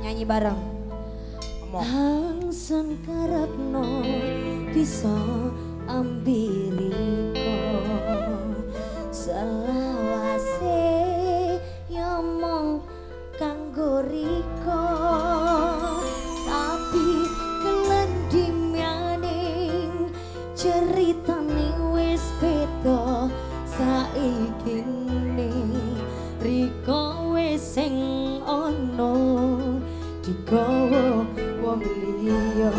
Nyanyi bareng. Hang sang karapno bisa ambiri sing ono digawa wong liya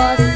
negócio.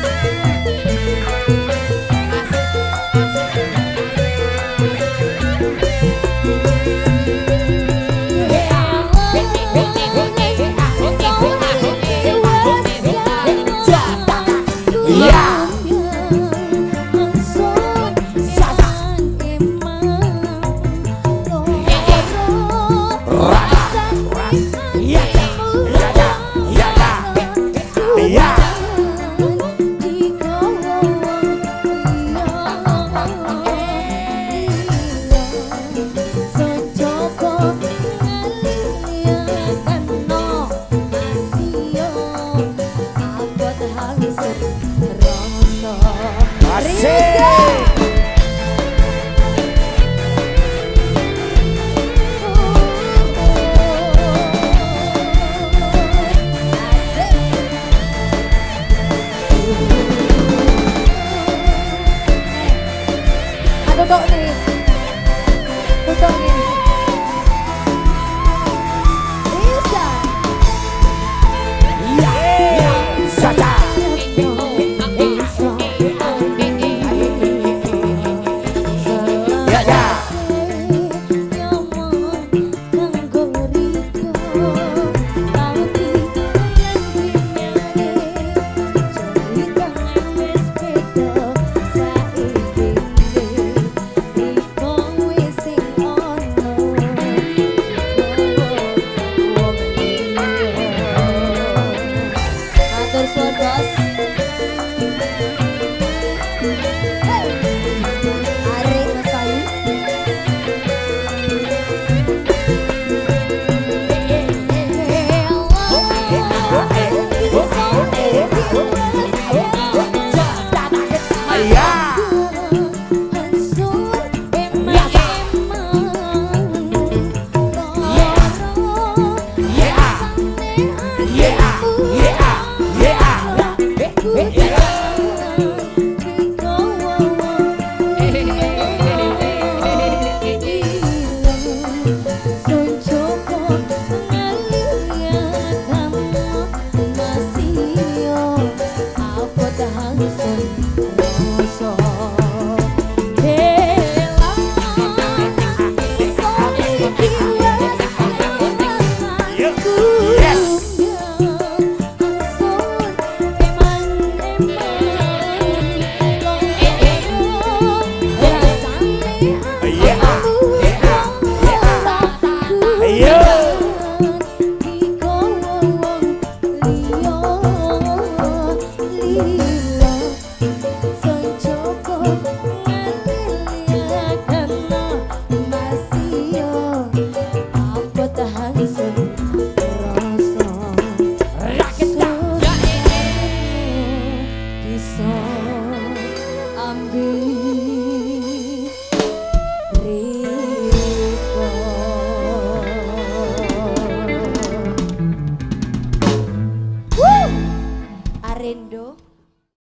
Totoo na yun. Totoo na yun. Amalia Yeah.